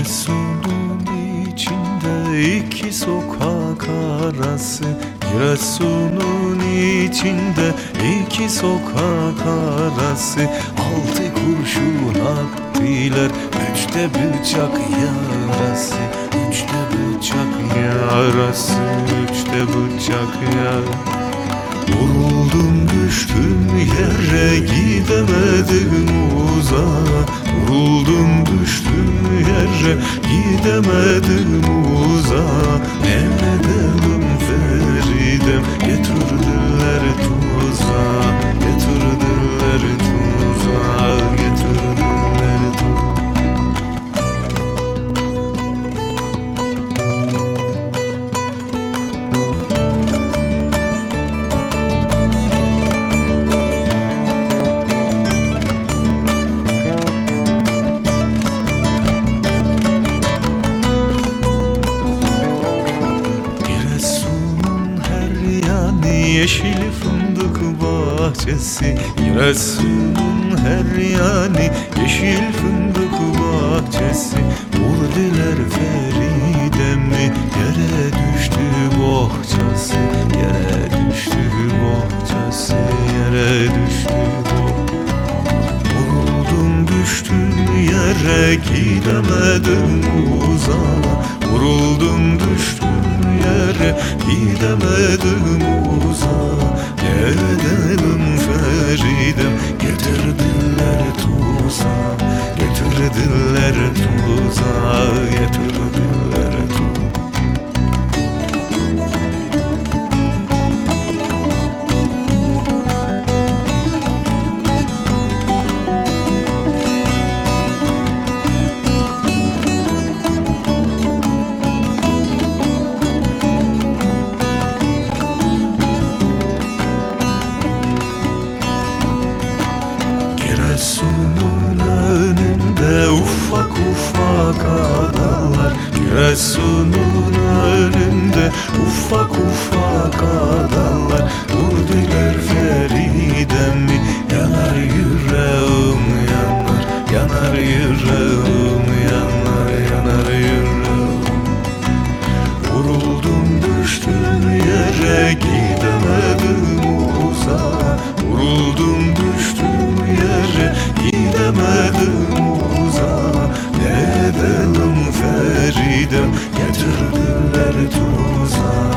Giresun'un içinde iki sokak arası. Giresun'un içinde iki sokak arası. Altı kurşun attılar Üçte bıçak yarası. Üçte bıçak yarası Üçte bıçak yarası. Vuruldum düştüm yere gidemedim uzağa. Vuruldum düştüm yere gidemedim uzağa yeşil fındık bahçesi Giresun'un her yanı yeşil fındık bahçesi. Vurdular Feridem'i yere düştü bohçası Yere düştü bohçası yere düştü bohçası. Vuruldum düştüm yere gidemedim yere gidemedim uzağa Ne edelim Götürdüler tuzağa.